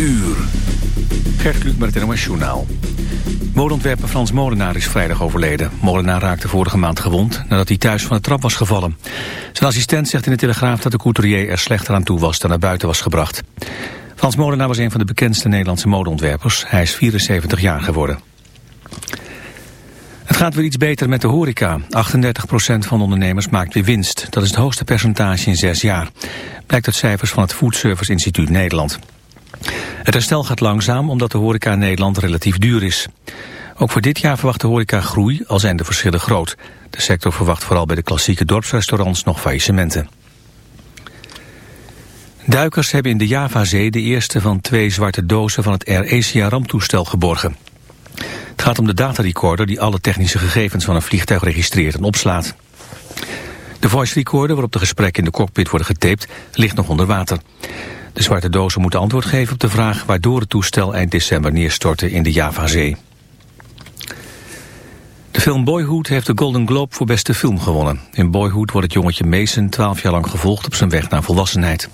uur. Gert Kluk met het NOS Journaal. Modeontwerper Frans Molenaar is vrijdag overleden. Molenaar raakte vorige maand gewond nadat hij thuis van de trap was gevallen. Zijn assistent zegt in de Telegraaf dat de couturier er slechter aan toe was dan naar buiten was gebracht. Frans Molenaar was een van de bekendste Nederlandse modeontwerpers. Hij is 74 jaar geworden. Het gaat weer iets beter met de horeca. 38% van de ondernemers maakt weer winst. Dat is het hoogste percentage in zes jaar. Blijkt uit cijfers van het Food Service Instituut Nederland. Het herstel gaat langzaam omdat de horeca in Nederland relatief duur is. Ook voor dit jaar verwacht de horeca groei, al zijn de verschillen groot. De sector verwacht vooral bij de klassieke dorpsrestaurants nog faillissementen. Duikers hebben in de Javazee de eerste van twee zwarte dozen van het Air Asia ramtoestel geborgen. Het gaat om de datarecorder die alle technische gegevens van een vliegtuig registreert en opslaat. De voice recorder waarop de gesprekken in de cockpit worden getaped ligt nog onder water. De zwarte dozen moeten antwoord geven op de vraag waardoor het toestel eind december neerstortte in de Javazee. De film Boyhood heeft de Golden Globe voor beste film gewonnen. In Boyhood wordt het jongetje Mason 12 jaar lang gevolgd op zijn weg naar volwassenheid.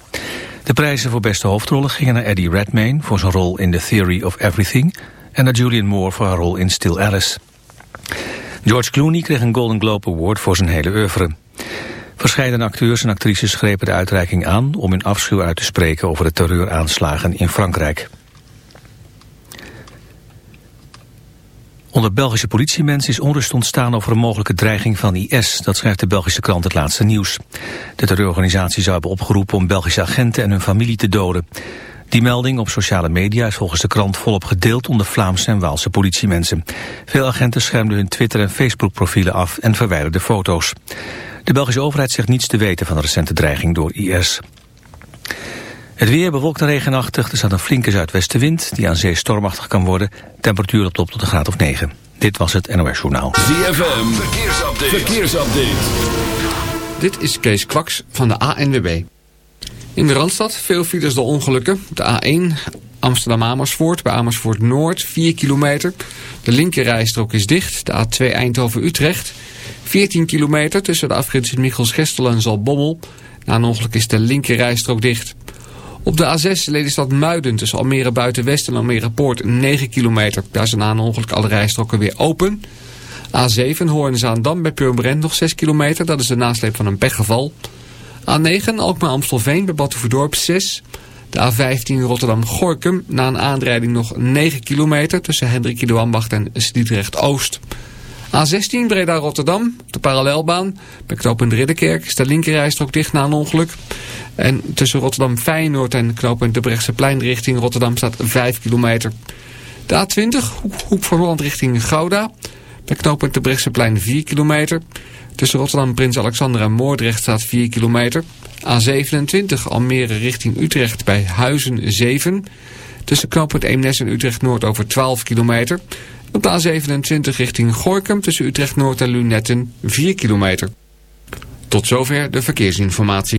De prijzen voor beste hoofdrollen gingen naar Eddie Redmayne voor zijn rol in The Theory of Everything en naar Julian Moore voor haar rol in Still Alice. George Clooney kreeg een Golden Globe Award voor zijn hele oeuvre. Verscheidene acteurs en actrices grepen de uitreiking aan om hun afschuw uit te spreken over de terreuraanslagen in Frankrijk. Onder Belgische politiemensen is onrust ontstaan over een mogelijke dreiging van IS. Dat schrijft de Belgische krant Het Laatste Nieuws. De terreurorganisatie zou hebben opgeroepen om Belgische agenten en hun familie te doden. Die melding op sociale media is volgens de krant volop gedeeld onder Vlaamse en Waalse politiemensen. Veel agenten schermden hun Twitter- en Facebook-profielen af en verwijderden foto's. De Belgische overheid zegt niets te weten van de recente dreiging door IS. Het weer bewolkt en regenachtig. Er staat een flinke zuidwestenwind die aan zee stormachtig kan worden. Temperatuur op tot een graad of 9. Dit was het NOS Journaal. ZFM, verkeersupdate. verkeersupdate. Dit is Kees Kwaks van de ANWB. In de Randstad veel files door ongelukken. De A1 Amsterdam-Amersfoort bij Amersfoort Noord 4 kilometer. De linkerrijstrook is dicht. De A2 Eindhoven-Utrecht 14 kilometer tussen de afrit Michels-Gestel en Zalbommel. Na een ongeluk is de linkerrijstrook dicht. Op de A6 Lelystad Muiden tussen Almere Buitenwest en Almere Poort 9 kilometer. Daar zijn na een ongeluk alle rijstroken weer open. A7 Hoorn-Zaandam bij Purmerend nog 6 kilometer. Dat is de nasleep van een pechgeval. A9 Alkmaar-Amstelveen bij Batuverdorp 6. De A15 Rotterdam-Gorkum na een aanrijding nog 9 kilometer tussen Hendrik de Ambacht en Sliedrecht-Oost. A16 Breda-Rotterdam, de parallelbaan. Bij knooppunt Ridderkerk is de linkerrijstrook dicht na een ongeluk. En tussen Rotterdam-Feyenoord en knooppunt de Brechtseplein richting Rotterdam staat 5 kilometer. De A20 Hoek, Hoek van Holland richting Gouda. Bij knooppunt de Brechtseplein 4 kilometer. Tussen Rotterdam, Prins Alexander en Moordrecht staat 4 kilometer. A27 Almere richting Utrecht bij Huizen 7. Tussen knooppunt Eemnes en Utrecht Noord over 12 kilometer. Op de A27 richting Gorkum tussen Utrecht Noord en Lunetten 4 kilometer. Tot zover de verkeersinformatie.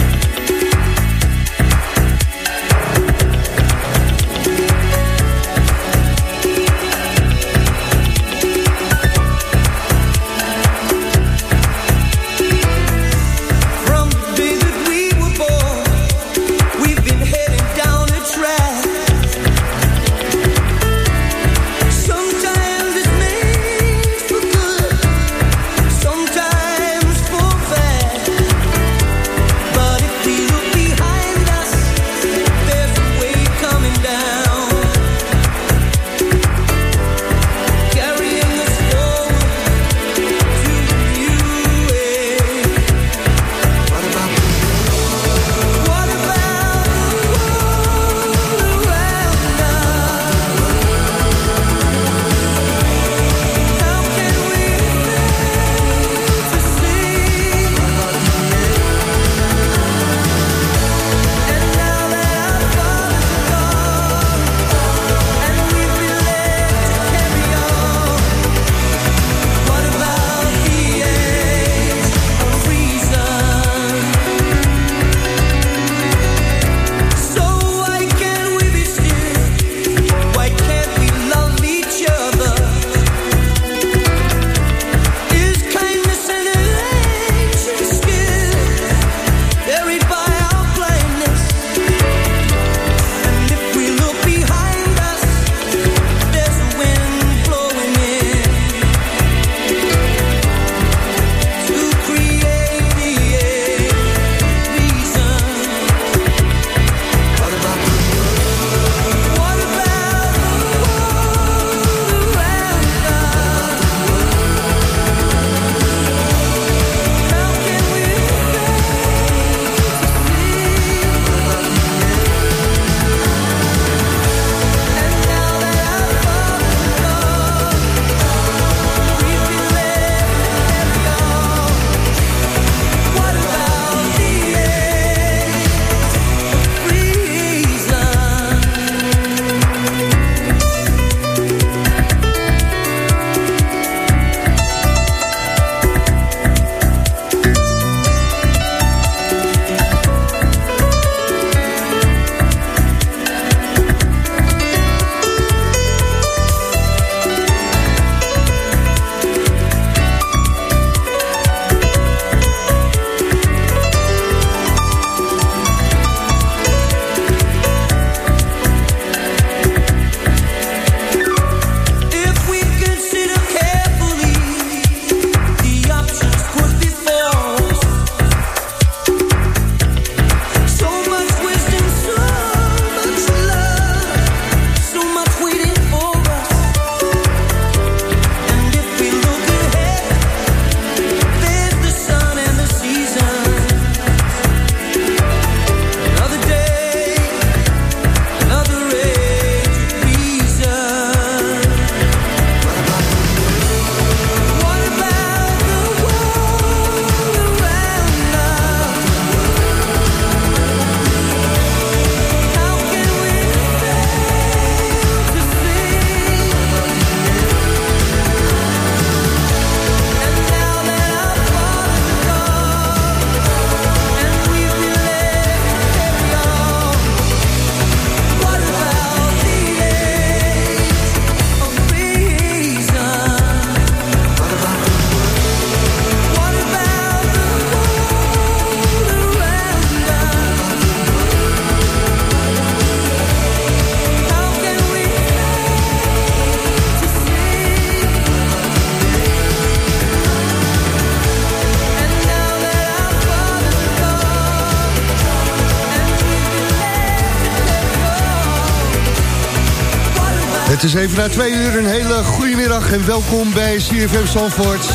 Het is even na twee uur een hele goede middag en welkom bij CFM Zandvoort.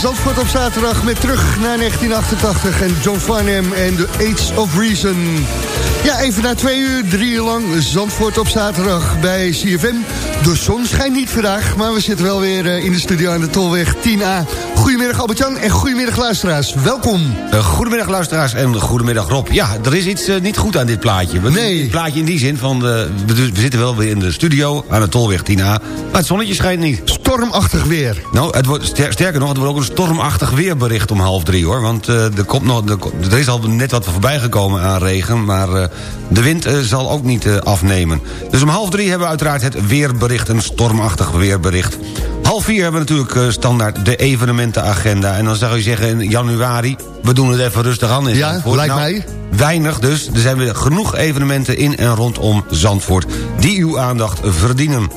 Zandvoort op zaterdag met terug naar 1988 en John Farnham en The Age of Reason. Ja, even na twee uur, drie uur lang Zandvoort op zaterdag bij CFM. De zon schijnt niet vandaag, maar we zitten wel weer eh, in de studio aan de Tolweg 10A. Goedemiddag Albert-Jan en goedemiddag luisteraars, welkom. Uh, goedemiddag luisteraars en goedemiddag Rob. Ja, er is iets uh, niet goed aan dit plaatje. We, Nee. Dit plaatje in die zin van, uh, we, dus- we zitten wel weer in de studio aan de Tolweg 10A, maar het zonnetje schijnt niet. Stormachtig weer. Nou, het wordt, ster- sterker nog, het wordt ook een stormachtig weerbericht om half drie hoor. Want er, komt nog, er, er is al net wat voorbij gekomen aan regen, maar de wind uh, zal ook niet uh, afnemen. Dus om half drie hebben we uiteraard het weerbericht, een stormachtig weerbericht. Half vier hebben we natuurlijk uh, standaard de evenementenagenda. En dan zou je zeggen in januari, we doen het even rustig aan in Ja, Zandvoort. lijkt Nou, mij. Weinig dus. Er zijn weer genoeg evenementen in en rondom Zandvoort... die uw aandacht verdienen.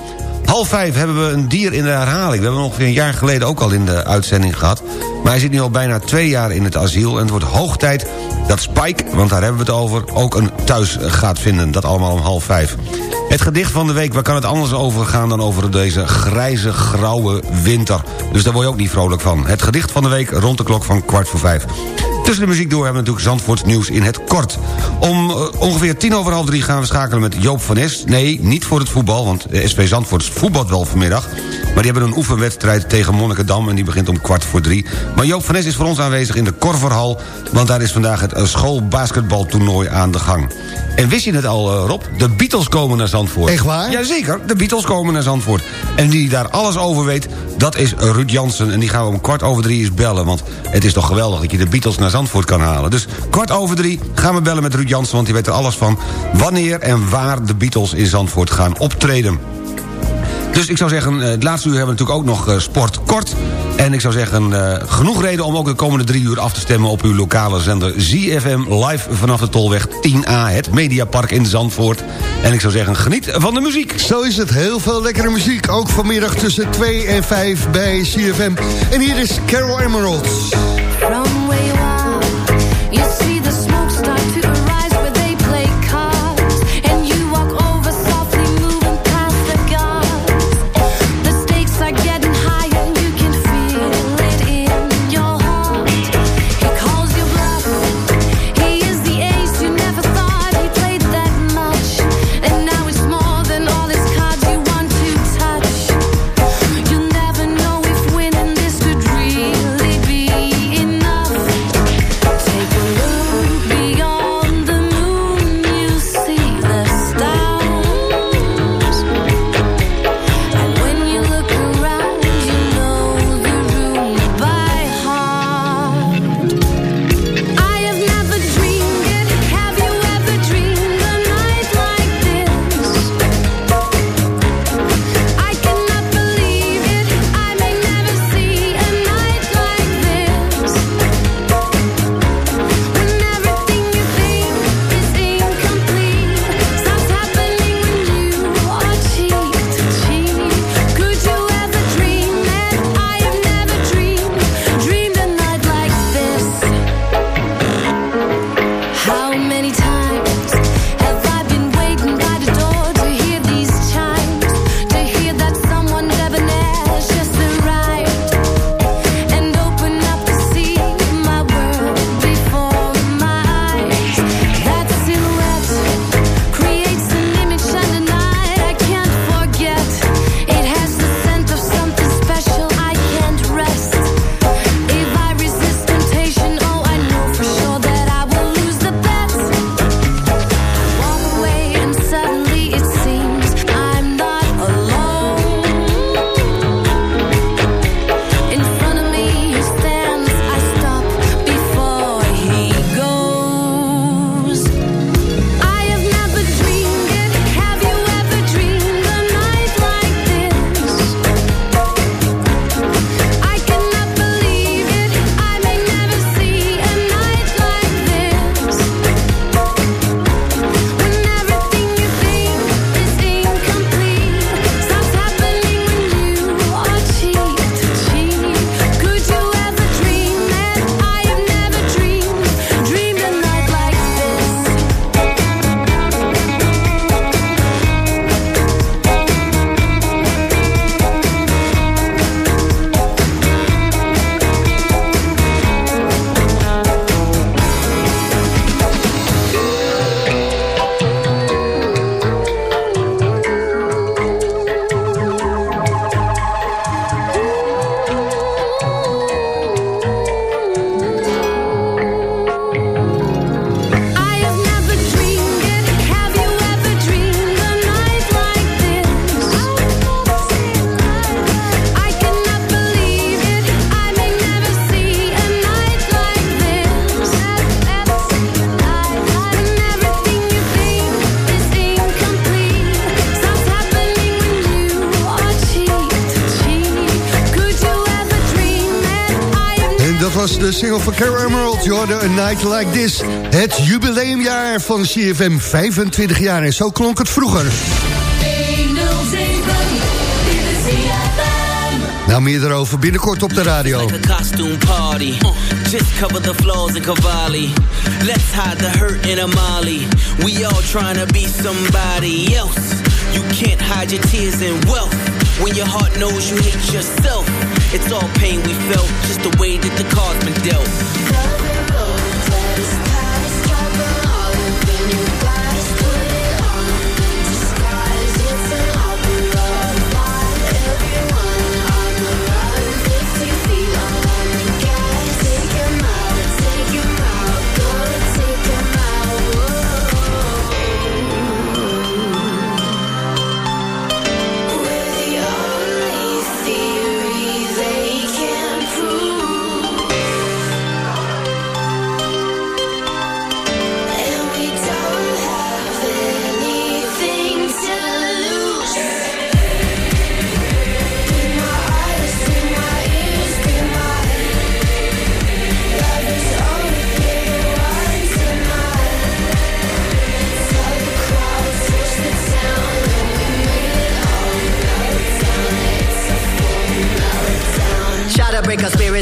Half vijf hebben we een dier in de herhaling. We hebben hem ongeveer een jaar geleden ook al in de uitzending gehad. Maar hij zit nu al bijna twee jaar in het asiel... en het wordt hoog tijd dat Spike, want daar hebben we het over... ook een thuis gaat vinden. Dat allemaal om half vijf. Het gedicht van de week, waar kan het anders over gaan... dan over deze grijze, grauwe winter. Dus daar word je ook niet vrolijk van. Het gedicht van de week rond de klok van kwart voor vijf. Tussen de muziek door hebben we natuurlijk Zandvoort nieuws in het kort. Om uh, ongeveer tien over half drie gaan we schakelen met Joop van Es. Nee, niet voor het voetbal, want de SV Zandvoort voetbalt wel vanmiddag. Maar die hebben een oefenwedstrijd tegen Monnikendam... en die begint om kwart voor drie. Maar Joop van Es is voor ons aanwezig in de Korverhal... want daar is vandaag het uh, schoolbasketbaltoernooi aan de gang. En wist je het al, uh, Rob? De Beatles komen naar Zandvoort. Echt waar? Jazeker, de Beatles komen naar Zandvoort. En die daar alles over weet, dat is Ruud Jansen. En die gaan we om kwart over drie eens bellen. Want het is toch geweldig dat je de Beatles naar Zandvoort kan halen. Dus kwart over drie gaan we bellen met Ruud Jansen... want die weet er alles van wanneer en waar de Beatles in Zandvoort gaan optreden. Dus ik zou zeggen, eh, het laatste uur hebben we natuurlijk ook nog uh, sport kort. En ik zou zeggen, uh, genoeg reden om ook de komende drie uur af te stemmen... op uw lokale zender ZFM live vanaf de Tolweg 10A... het Mediapark in Zandvoort. En ik zou zeggen, geniet van de muziek. Zo is het, heel veel lekkere muziek. Ook vanmiddag tussen 2 en 5 bij CFM. En hier is Carol Emerald. Hoorde A Night Like This. Het jubileumjaar van CFM, 25 jaar. En zo klonk het vroeger. Nou, meer erover binnenkort op de radio. like a costume party. Just cover the flaws in Cavalli. Let's hide the hurt in Amali. We all trying to be somebody else. You can't hide your tears and wealth. When your heart knows you hate yourself. It's all pain we felt, just the way that the cards been dealt.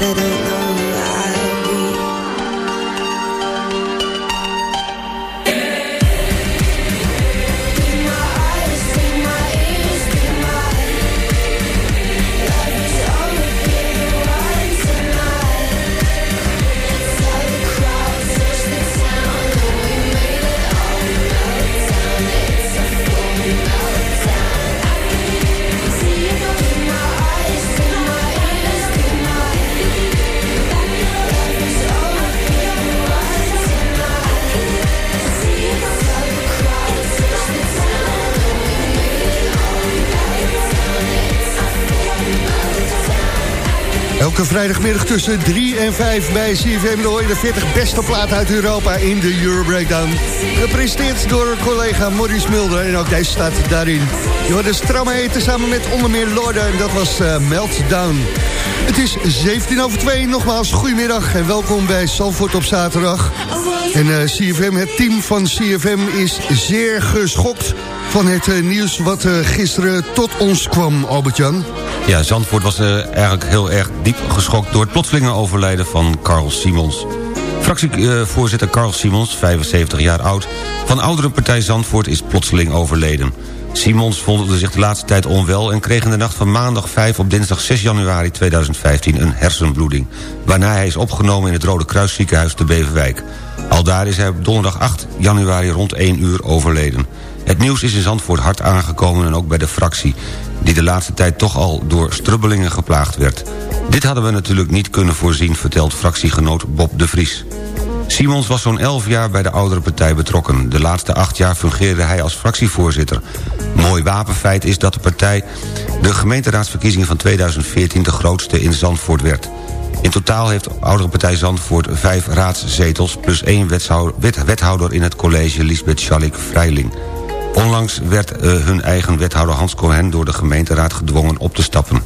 But I don't Elke vrijdagmiddag tussen 3 en 5 bij CFM. Je de 40 beste platen uit Europa in de Euro Breakdown. Gepresenteerd door collega Maurice Mulder. En ook deze staat daarin. Je hoort de stramme eten samen met onder meer Lorde. En dat was eh, Meltdown. Het is 17 over 2. Nogmaals, goedemiddag en welkom bij Salford op zaterdag. En eh, CFM, het team van CFM is zeer geschokt van het eh, nieuws wat gisteren tot ons kwam, Albert-Jan. Ja, Zandvoort was eh, eigenlijk heel erg diep geschokt... door het plotselinge overlijden van Carl Simons. Fractievoorzitter Carl Simons, 75 jaar oud... van oudere partij Zandvoort is plotseling overleden. Simons voelde zich de laatste tijd onwel... en kreeg in de nacht van maandag 5 op dinsdag 6 januari 2015 een hersenbloeding... waarna hij is opgenomen in het Rode Kruisziekenhuis te Beverwijk. Aldaar is hij op donderdag 8 januari rond 1 uur overleden. Het nieuws is in Zandvoort hard aangekomen en ook bij de fractie... die de laatste tijd toch al door strubbelingen geplaagd werd. Dit hadden we natuurlijk niet kunnen voorzien, vertelt fractiegenoot Bob de Vries. Simons was zo'n 11 jaar bij de oudere partij betrokken. De laatste acht jaar fungeerde hij als fractievoorzitter. Mooi wapenfeit is dat de partij de gemeenteraadsverkiezingen van 2014 de grootste in Zandvoort werd. In totaal heeft de oudere partij Zandvoort vijf raadszetels... plus één wethouder, wet- wethouder in het college Lisbeth Schalik Vrijling. Onlangs werd eh, hun eigen wethouder Hans Cohen door de gemeenteraad gedwongen op te stappen.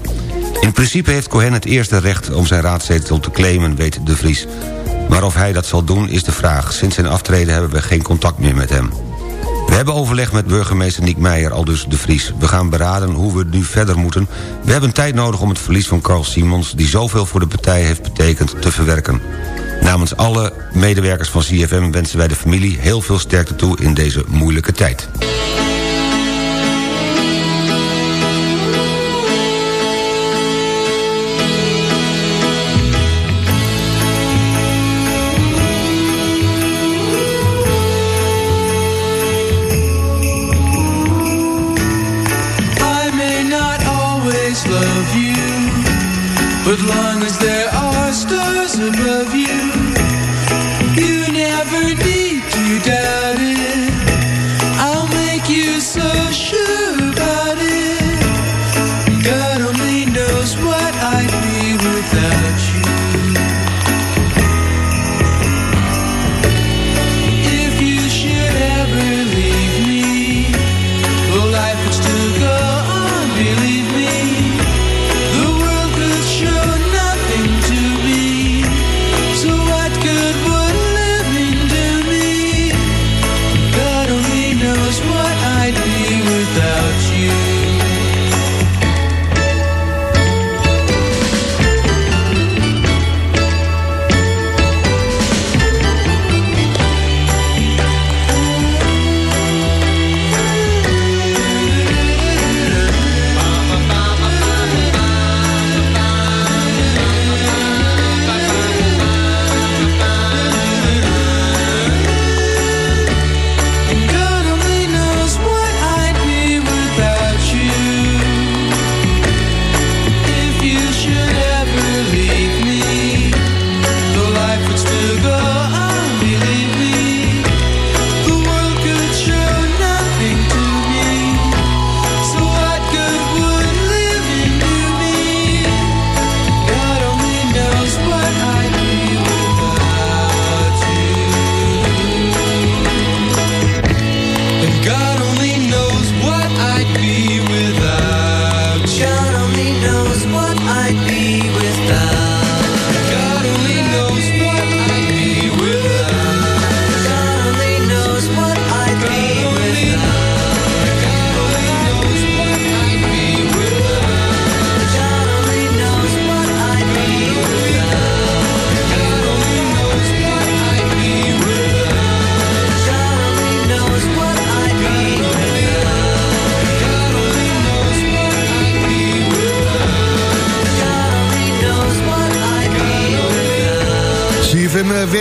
In principe heeft Cohen het eerste recht om zijn raadzetel te claimen, weet De Vries. Maar of hij dat zal doen is de vraag. Sinds zijn aftreden hebben we geen contact meer met hem. We hebben overleg met burgemeester Nick Meijer, al dus de Vries. We gaan beraden hoe we nu verder moeten. We hebben tijd nodig om het verlies van Carl Simons... die zoveel voor de partij heeft betekend, te verwerken. Namens alle medewerkers van CFM wensen wij de familie heel veel sterkte toe in deze moeilijke tijd.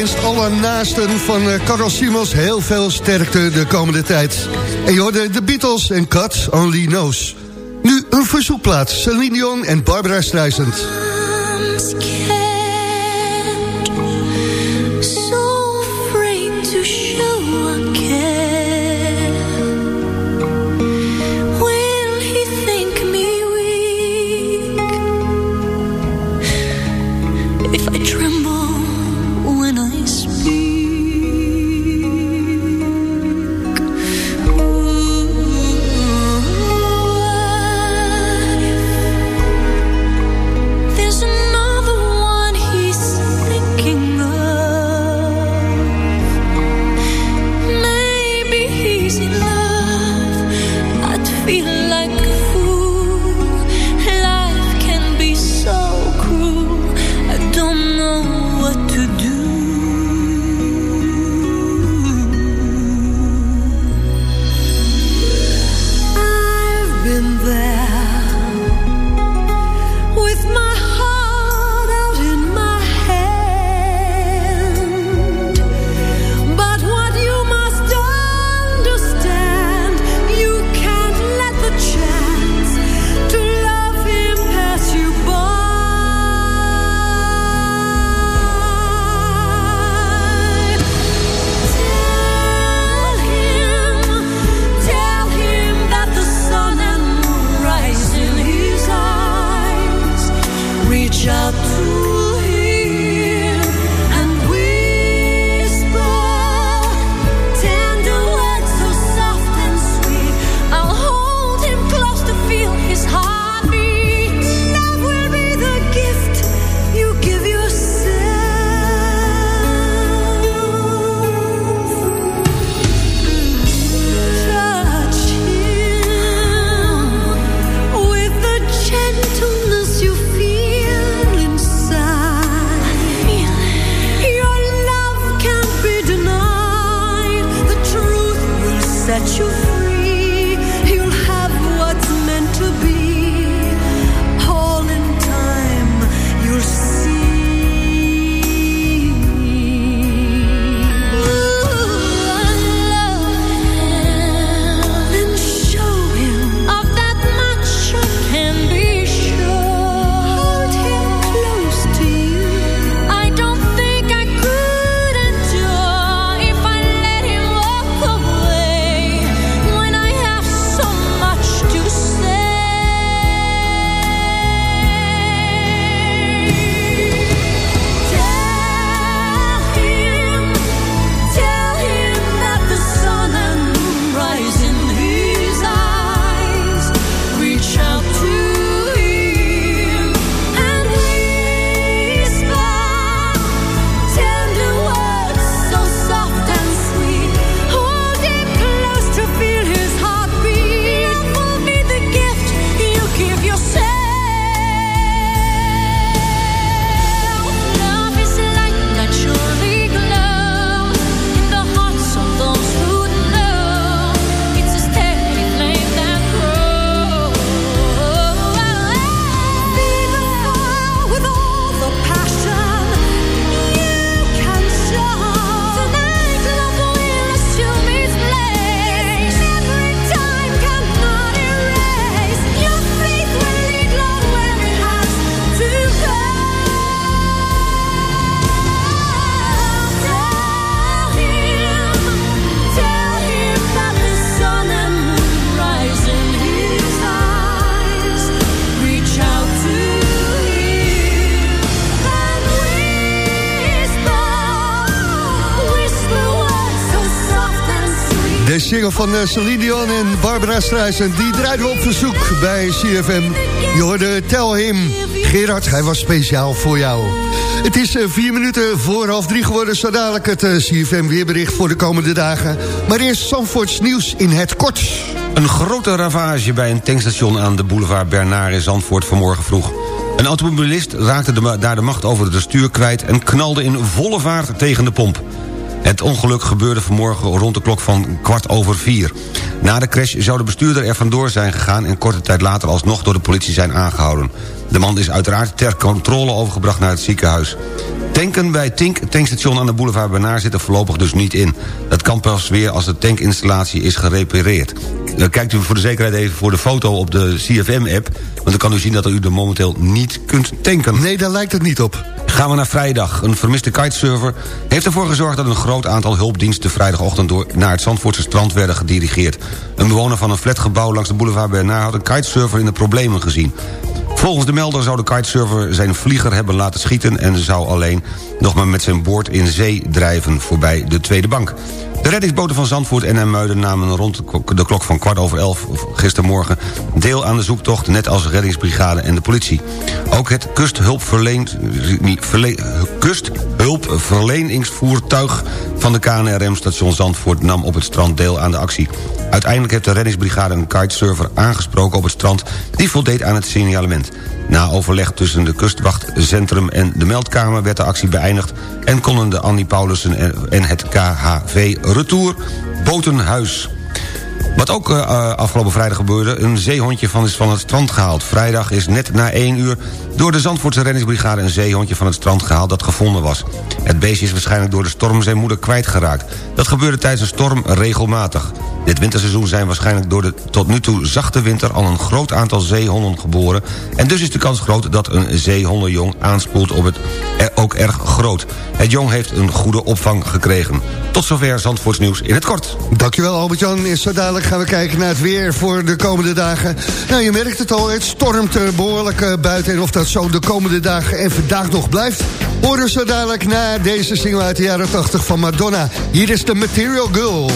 wenst alle naasten van eh, Carlos Simos heel veel sterkte de komende tijd. En je hoorde de Beatles en Cats. Only Knows. Nu een verzoekplaats, Celine Dion en Barbara Streisand. Van eh, Celine Dion en Barbara Streisand... die draaiden we op verzoek bij CFM. Je hoorde Tel Him. Gerard, hij was speciaal voor jou. Het is eh, vier minuten voor half drie geworden... zo dadelijk het eh, CFM weerbericht voor de komende dagen. Maar eerst Zandvoorts nieuws in het kort. Een grote ravage bij een tankstation aan de boulevard Bernard in Zandvoort vanmorgen vroeg. Een automobilist raakte daar de macht over het stuur kwijt... en knalde in volle vaart tegen de pomp. Het ongeluk gebeurde vanmorgen rond de klok van kwart over vier. Na de crash zou de bestuurder er vandoor zijn gegaan... en korte tijd later alsnog door de politie zijn aangehouden. De man is uiteraard ter controle overgebracht naar het ziekenhuis. Tanken bij Tink, tankstation aan de boulevard Bernard, zit er voorlopig dus niet in. Dat kan pas weer als de tankinstallatie is gerepareerd. Dan kijkt u voor de zekerheid even voor de foto op de CFM-app... want dan kan u zien dat u er momenteel niet kunt tanken. Nee, daar lijkt het niet op. Gaan we naar vrijdag. Een vermiste kitesurfer heeft ervoor gezorgd... dat een groot aantal hulpdiensten vrijdagochtend... Door, naar het Zandvoortse strand werden gedirigeerd. Een bewoner van een flatgebouw langs de boulevard Bernard... had een kitesurfer in de problemen gezien. Volgens de melder zou de kitesurfer zijn vlieger hebben laten schieten... en zou alleen nog maar met zijn boord in zee drijven voorbij de tweede bank. De reddingsboten van Zandvoort en Muiden namen rond de klok van kwart over elf gistermorgen deel aan de zoektocht, net als reddingsbrigade en de politie. Ook het kusthulpverleent- verle- kusthulpverleningsvoertuig van de KNRM station Zandvoort nam op het strand deel aan de actie. Uiteindelijk heeft de reddingsbrigade een kitesurfer aangesproken op het strand die voldeed aan het signalement. Na overleg tussen de kustwachtcentrum en de meldkamer werd de actie beëindigd... en konden de Annie Paulussen en- en het KHV Retour Botenhuis... Wat ook eh, eh, afgelopen vrijdag gebeurde... een zeehondje van is van het strand gehaald. Vrijdag is net na 1 uur door de Zandvoortse reddingsbrigade... een zeehondje van het strand gehaald dat gevonden was. Het beestje is waarschijnlijk door de storm zijn moeder kwijtgeraakt. Dat gebeurde tijdens een storm regelmatig. Dit winterseizoen zijn waarschijnlijk door de tot nu toe zachte winter... al een groot aantal zeehonden geboren... en dus is de kans groot dat een zeehondenjong aanspoelt op het er ook erg groot. Het jong heeft een goede opvang gekregen. Tot zover Zandvoorts nieuws in het kort. Dankjewel Albert-Jan. En zo dadelijk gaan we kijken naar het weer voor de komende dagen. Nou, je merkt het al, het stormt er behoorlijk eh, buiten. En of dat zo de komende dagen en vandaag nog blijft... horen zo dadelijk na deze single uit de jaren 80 van Madonna. Hier is de Material Girl.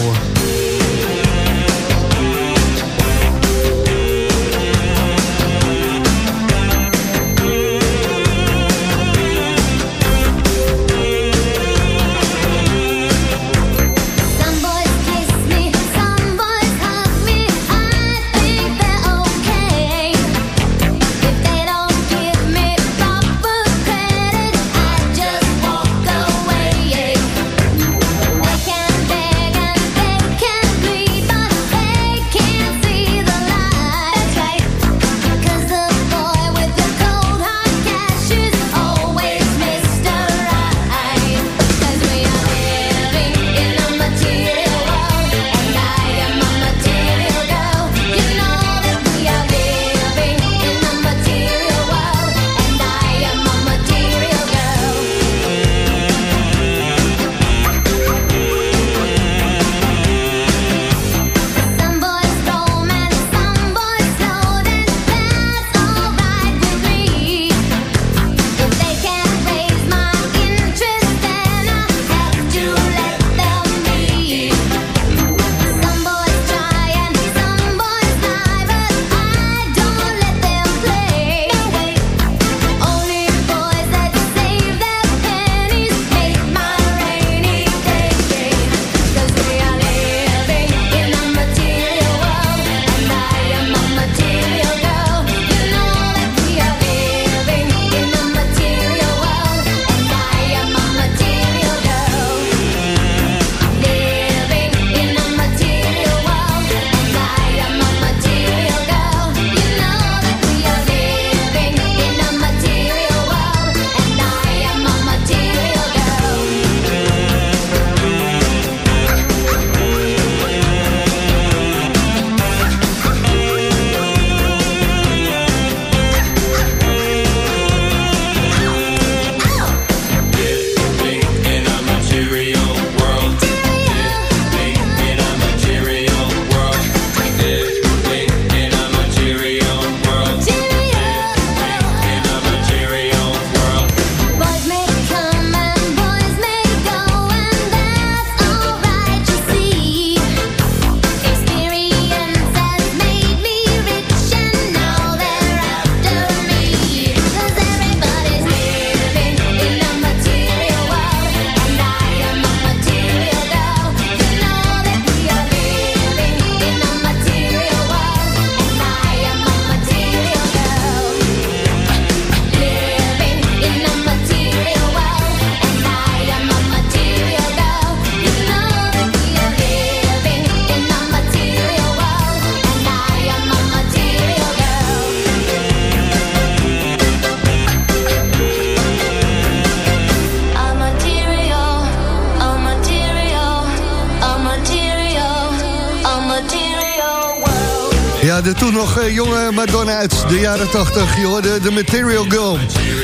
Eh, jonge Madonna uit de jaren 80, joh, de, de Material Girl.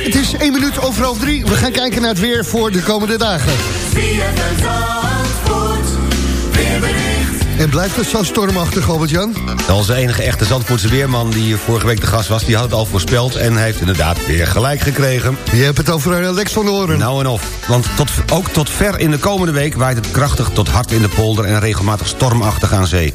Het is één minuut over half drie. We gaan kijken naar het weer voor de komende dagen. En blijft het zo stormachtig, Albert-Jan? Onze enige echte Zandvoortse weerman die vorige week de gast was... die had het al voorspeld en heeft inderdaad weer gelijk gekregen. Je hebt het over eh, Lex van Hoorn. Nou en of. Want tot, ook tot ver in de komende week waait het krachtig tot hard in de polder... en regelmatig stormachtig aan zee.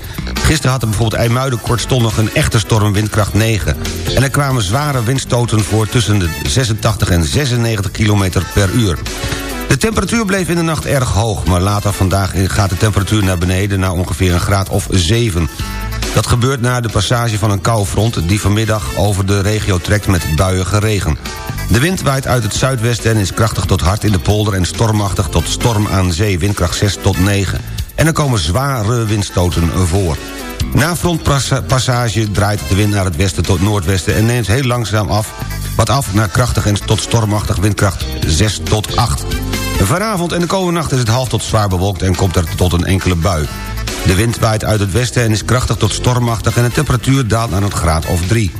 Gisteren had er bijvoorbeeld IJmuiden kortstondig een echte storm windkracht 9. En er kwamen zware windstoten voor tussen de 86 en 96 kilometer per uur. De temperatuur bleef in de nacht erg hoog... maar later vandaag gaat de temperatuur naar beneden naar ongeveer een graad of 7. Dat gebeurt na de passage van een koufront... die vanmiddag over de regio trekt met buiige regen. De wind waait uit het zuidwesten en is krachtig tot hard in de polder... en stormachtig tot storm aan zee, windkracht 6 tot 9. En er komen zware windstoten voor. Na frontpassage draait de wind naar het westen tot noordwesten... en neemt heel langzaam af, wat af naar krachtig en tot stormachtig windkracht 6 tot 8. Vanavond en de komende nacht is het half tot zwaar bewolkt... en komt er tot een enkele bui. De wind waait uit het westen en is krachtig tot stormachtig... en de temperatuur daalt naar een graad of 3.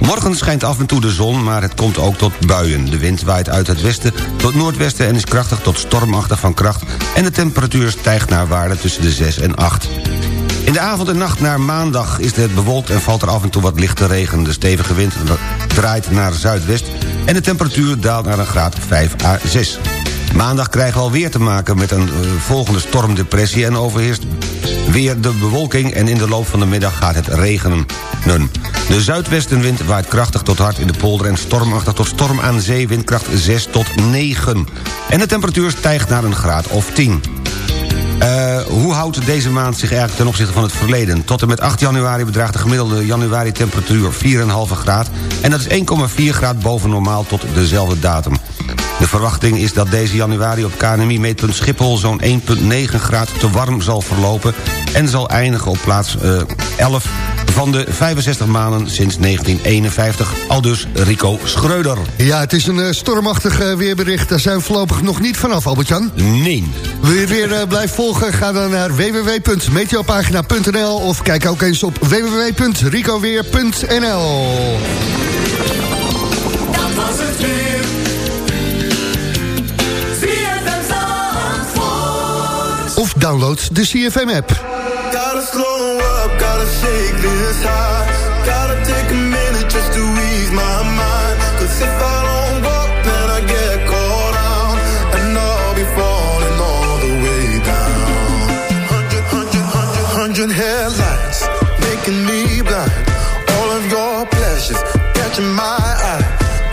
Morgen schijnt af en toe de zon, maar het komt ook tot buien. De wind waait uit het westen tot noordwesten en is krachtig tot stormachtig van kracht... en de temperatuur stijgt naar waarde tussen de 6 en 8. In de avond en nacht naar maandag is het bewolkt en valt er af en toe wat lichte regen. De stevige wind draait naar zuidwest en de temperatuur daalt naar een graad 5 à 6. Maandag krijgen we alweer te maken met een uh, volgende stormdepressie... en overheerst weer de bewolking en in de loop van de middag gaat het regenen. De zuidwestenwind waait krachtig tot hard in de polder... en stormachtig tot storm aan zee, windkracht 6 tot 9. En de temperatuur stijgt naar een graad of 10. Uh, hoe houdt deze maand zich eigenlijk ten opzichte van het verleden? Tot en met 8 januari bedraagt de gemiddelde januari temperatuur 4,5 graad... en dat is 1,4 graad boven normaal tot dezelfde datum. De verwachting is dat deze januari op KNMI-meetpunt Schiphol... zo'n 1,9 graad te warm zal verlopen... en zal eindigen op plaats uh, 11 van de 65 maanden sinds 1951. Al dus Rico Schreuder. Ja, het is een uh, stormachtig uh, weerbericht. Daar zijn we voorlopig nog niet vanaf, Albert-Jan. Nee. Wil je weer uh, blijven volgen? Ga dan naar www.meteopagina.nl of kijk ook eens op www.ricoweer.nl Dat was het weer. Hundred, hundred, hundred headlights making me blind. All of your pleasures catching my eye.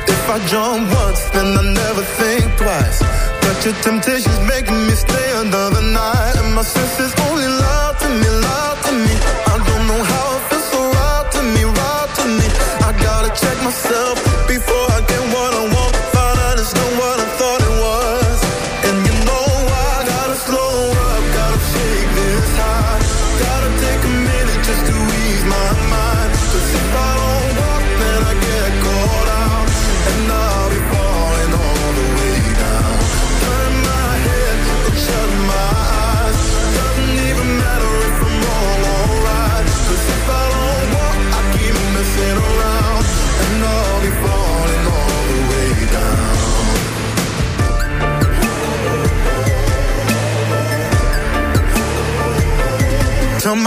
If I jump once, then I never think twice. But your temptation's making me stay another night. My senses only lie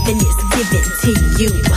nothing is given to you.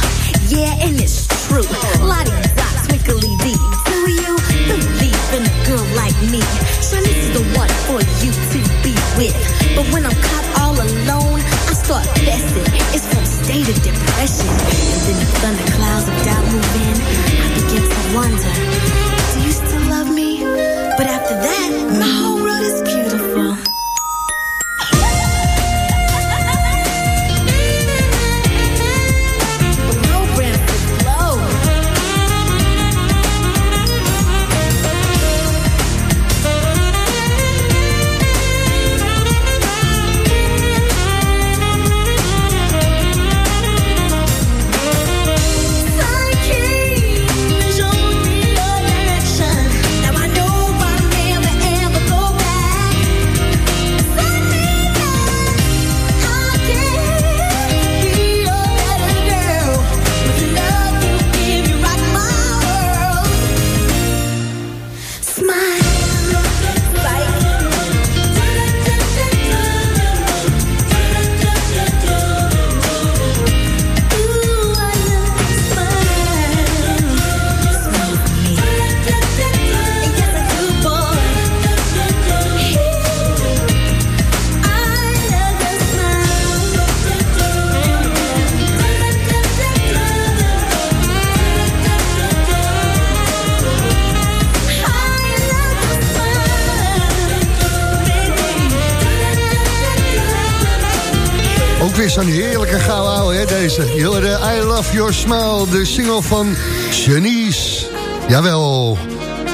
Single van Janice. Jawel.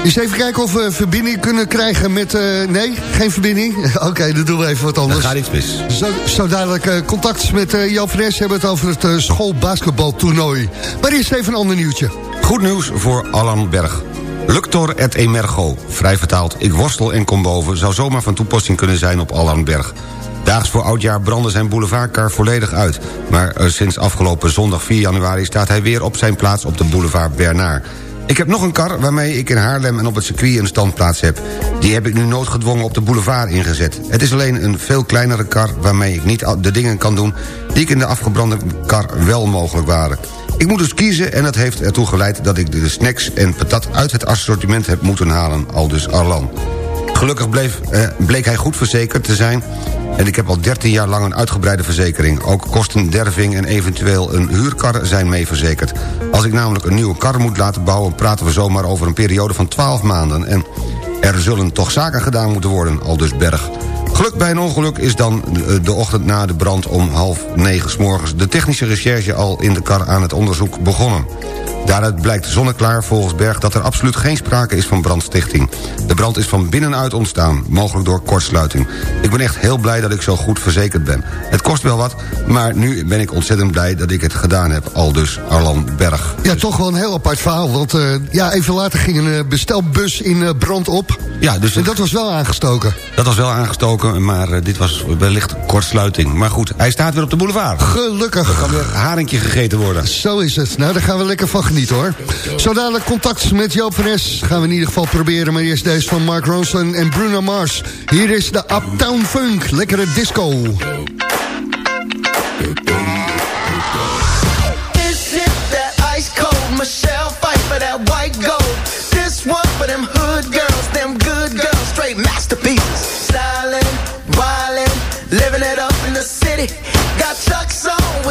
Eens even kijken of we verbinding kunnen krijgen met... eh, nee, geen verbinding? Oké, dan doen we even wat Er anders. gaat iets mis. Zo, zo dadelijk eh, contact met eh Jan Fres hebben het over het eh, schoolbasketbaltoernooi. Maar eerst even een ander nieuwtje. Goed nieuws voor Allan Berg. Luctor et emergo, vrij vertaald ik worstel en kom boven... zou zomaar van toepassing kunnen zijn op Allan Berg. Daags voor oudjaar brandde zijn boulevardkar volledig uit... maar eh, sinds afgelopen zondag 4 januari staat hij weer op zijn plaats op de boulevard Bernard. Ik heb nog een kar waarmee ik in Haarlem en op het circuit een standplaats heb. Die heb ik nu noodgedwongen op de boulevard ingezet. Het is alleen een veel kleinere kar waarmee ik niet al de dingen kan doen... die ik in de afgebrande kar wel mogelijk waren. Ik moet dus kiezen en dat heeft ertoe geleid dat ik de snacks en patat uit het assortiment heb moeten halen, aldus Arlan. Gelukkig bleef, eh, bleek hij goed verzekerd te zijn... en ik heb al 13 jaar lang een uitgebreide verzekering. Ook kosten derving en eventueel een huurkar zijn mee verzekerd. Als ik namelijk een nieuwe kar moet laten bouwen... praten we zomaar over een periode van 12 maanden... en er zullen toch zaken gedaan moeten worden, al dus Berg. Geluk bij een ongeluk is dan eh, de ochtend na de brand om half negen 's morgens... de technische recherche al in de kar aan het onderzoek begonnen. Daaruit blijkt zonneklaar volgens Berg dat er absoluut geen sprake is van brandstichting. De brand is van binnenuit ontstaan, mogelijk door kortsluiting. Ik ben echt heel blij dat ik zo goed verzekerd ben. Het kost wel wat, maar nu ben ik ontzettend blij dat ik het gedaan heb. Al dus Arlan Berg. Ja, toch wel een heel apart verhaal. Want eh, ja, even later ging een eh, bestelbus in brand op. Ja, dus En dat was wel aangestoken. dat was wel aangestoken, maar eh, dit was wellicht kortsluiting. Maar goed, hij staat weer op de boulevard. Gelukkig. kan weer haringje gegeten worden. Zo is het. Nou, daar gaan we lekker van genieten, hoor. Zo dadelijk contact met Joop van Es. Gaan we in ieder geval proberen. Maar eerst deze van Mark Ronson en Bruno Mars. Hier is de Uptown Funk. Lekkere disco.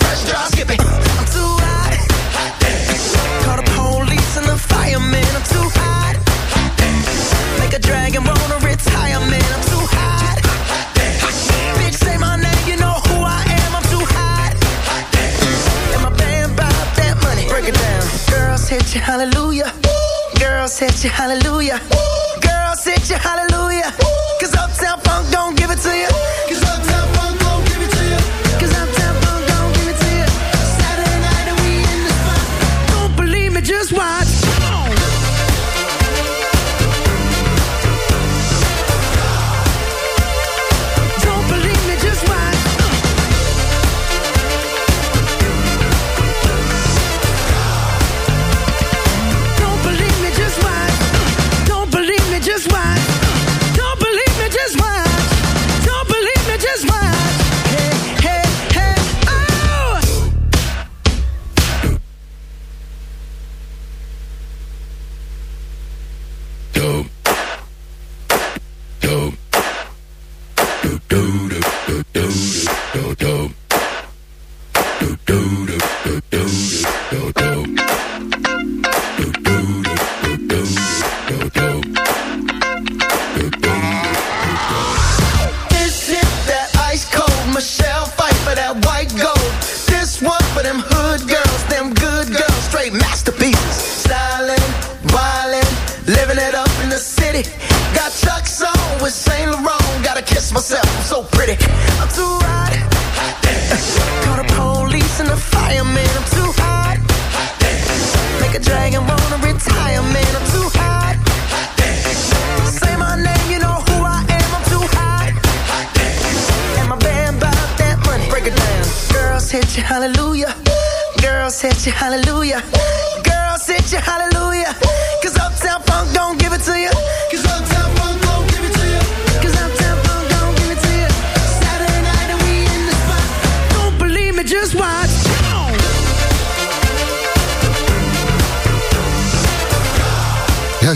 Fresh drop skipping. I'm too hot. hot Call the police and the fireman. I'm too hot. hot Make a dragon wanna retire, man. I'm too hot. hot Bitch, say my name, you know who I am. I'm too hot. And my band bought that money. Break it down. Girls hit you, hallelujah. Girls hit you, hallelujah. Girls hit you, hallelujah. Cause Uptown Funk don't give it to you. Cause Uptown Funk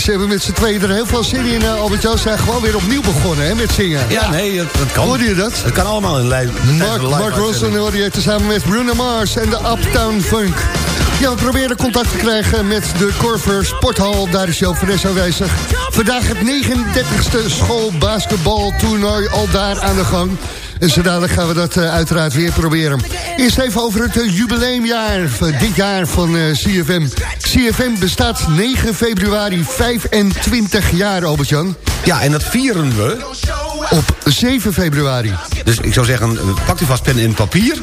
ze hebben met z'n tweeën er heel veel zin in. eh, Albert-Jan zijn gewoon weer opnieuw begonnen hè, met zingen. Ja, nee, dat, dat kan. Hoorde je dat? Het kan allemaal in lijn. Mark, Mark Ronson hoorde je tezamen met Bruno Mars en de Uptown Funk. Ja, we proberen contact te krijgen met de Corver Sporthal. Daar is Joop van Nes aanwezig. Vandaag het 39ste schoolbasketbaltoernooi al daar aan de gang. En zo dadelijk gaan we dat eh, uiteraard weer proberen. Eerst even over het eh, jubileumjaar dit jaar van eh, CFM. CFM bestaat 9 februari 25 jaar, Albert-Jan. Ja, en dat vieren we. Op 7 februari. Dus ik zou zeggen, pak u vast pen en papier.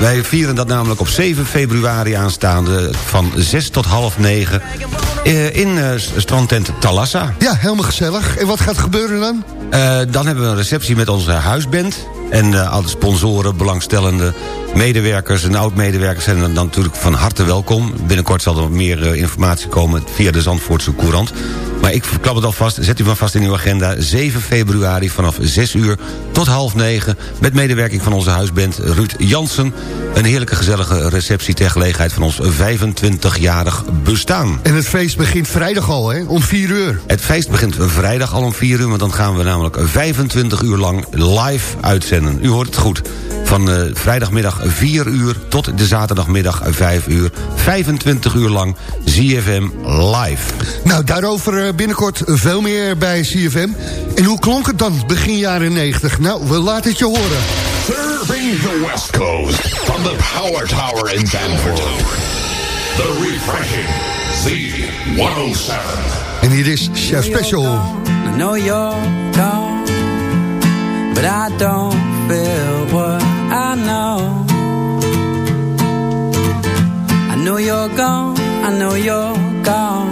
Wij vieren dat namelijk op 7 februari aanstaande... van 6 tot half 9 eh, in strandtent Talassa. Ja, helemaal gezellig. En wat gaat er gebeuren dan? Dan hebben we een receptie met onze huisband. En eh, alle sponsoren, belangstellende medewerkers en oud-medewerkers... zijn dan natuurlijk van harte welkom. Binnenkort zal er meer eh, informatie komen via de Zandvoortse Courant. Maar ik verklap het alvast, zet u maar vast in uw agenda. 7 februari vanaf 6 uur tot half 9... met medewerking van onze huisband Ruud Jansen. Een heerlijke gezellige receptie ter gelegenheid van ons 25-jarig bestaan. En het feest begint vrijdag al, hè? Om 4 uur. Het feest begint vrijdag al om 4 uur... want dan gaan we namelijk 25 uur lang live uitzenden. U hoort het goed. Van eh, vrijdagmiddag 4 uur tot de zaterdagmiddag 5 uur. 25 uur lang ZFM live. Nou, daarover eh, binnenkort veel meer bij CFM. En hoe klonk het dan begin jaren 90? Nou, we laten het je horen. Serving the West Coast from the Power Tower in Zandvoort. The refreshing Z107. En hier is Chef Special. I know you're gone, but I don't feel what I know. I know you're gone, I know you're gone,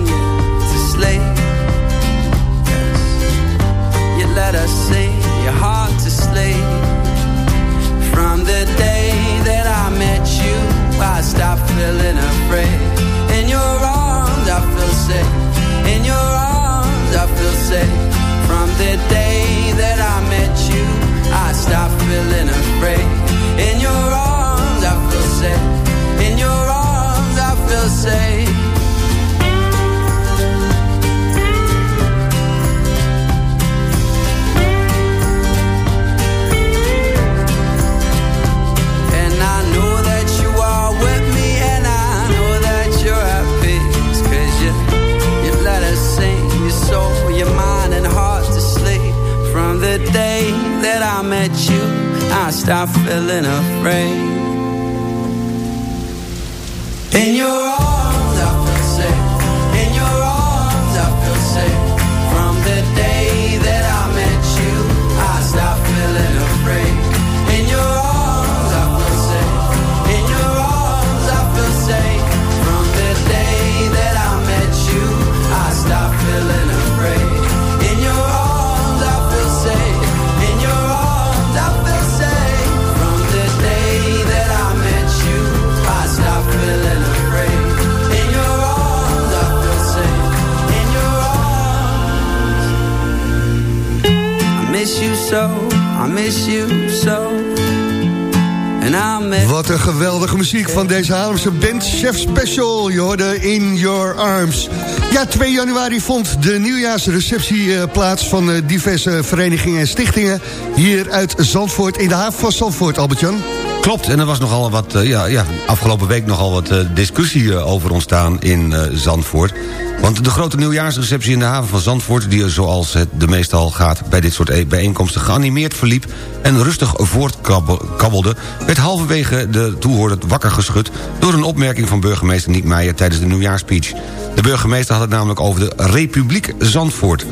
Haarlemse band Chef Special. Je hoorde In Your Arms. Ja, 2 januari vond de nieuwjaarsreceptie eh, plaats... van eh, diverse verenigingen en stichtingen... hier uit Zandvoort, in de haven van Zandvoort, Albert-Jan. Klopt, en er was nogal wat, eh, ja, ja, afgelopen week nogal wat eh, discussie eh, over ontstaan in Zandvoort. Want de grote nieuwjaarsreceptie in de haven van Zandvoort... die zoals het de meestal gaat bij dit soort e- bijeenkomsten geanimeerd verliep... en rustig voortkabbelde... werd halverwege de toehoorder wakker geschud... door een opmerking van burgemeester Niek Meijer tijdens de nieuwjaarspeech. De burgemeester had het namelijk over de Republiek Zandvoort.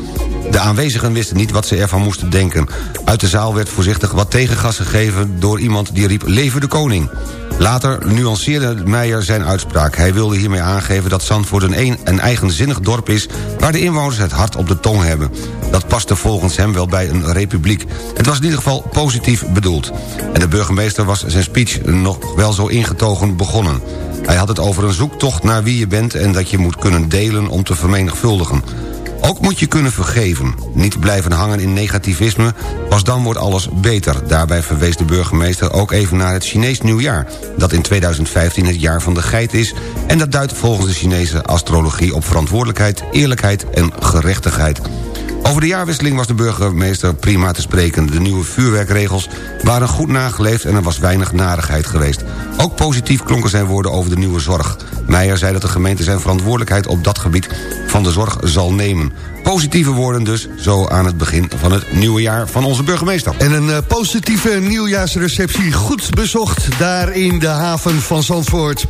De aanwezigen wisten niet wat ze ervan moesten denken. Uit de zaal werd voorzichtig wat tegengas gegeven... door iemand die riep Leven de Koning. Later nuanceerde Meijer zijn uitspraak. Hij wilde hiermee aangeven dat Zandvoort een, een, een eigenzinnig dorp is... waar de inwoners het hart op de tong hebben. Dat paste volgens hem wel bij een republiek. Het was in ieder geval positief bedoeld. En de burgemeester was zijn speech nog wel zo ingetogen begonnen. Hij had het over een zoektocht naar wie je bent... en dat je moet kunnen delen om te vermenigvuldigen. Ook moet je kunnen vergeven. Niet blijven hangen in negativisme, pas dan wordt alles beter. Daarbij verwees de burgemeester ook even naar het Chinees nieuwjaar... dat in 2015 het jaar van de geit is... en dat duidt volgens de Chinese astrologie op verantwoordelijkheid... eerlijkheid en gerechtigheid. Over de jaarwisseling was de burgemeester prima te spreken. De nieuwe vuurwerkregels waren goed nageleefd en er was weinig narigheid geweest. Ook positief klonken zijn woorden over de nieuwe zorg. Meijer zei dat de gemeente zijn verantwoordelijkheid op dat gebied van de zorg zal nemen. Positieve woorden dus, zo aan het begin van het nieuwe jaar van onze burgemeester. En een eh, positieve nieuwjaarsreceptie goed bezocht daar in de haven van Zandvoort.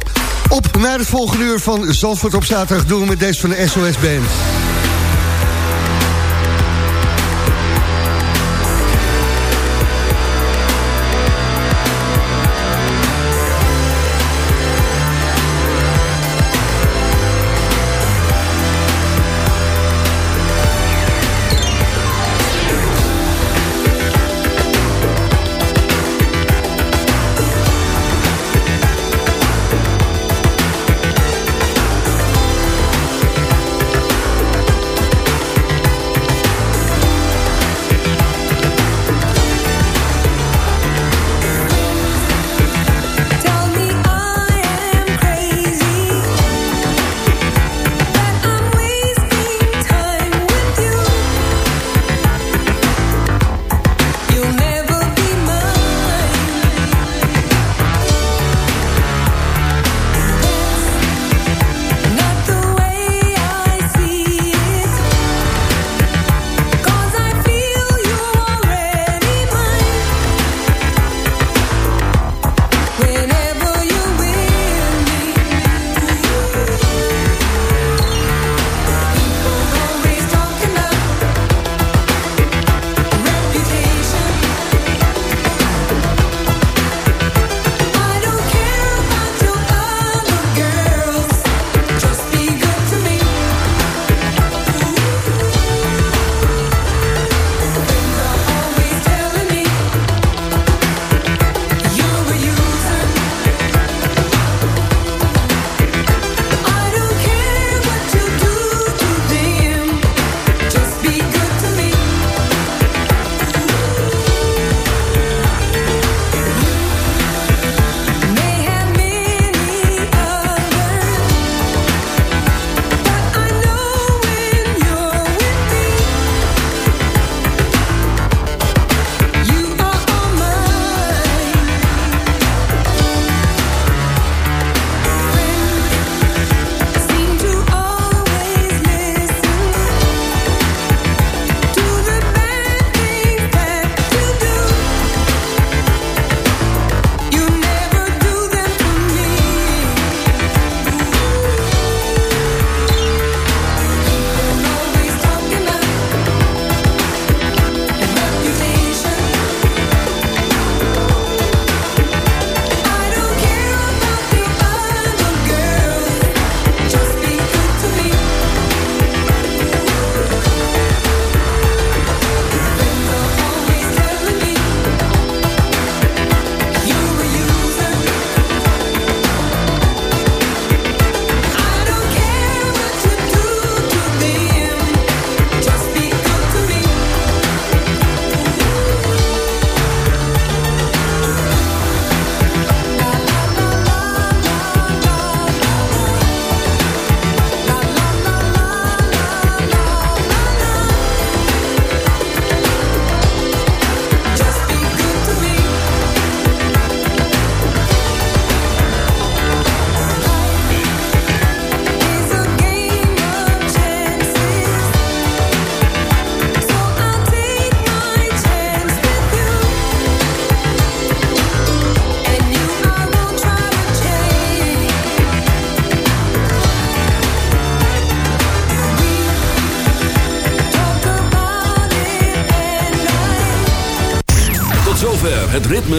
Op naar het volgende uur van Zandvoort op zaterdag doen we met deze van de SOS Band.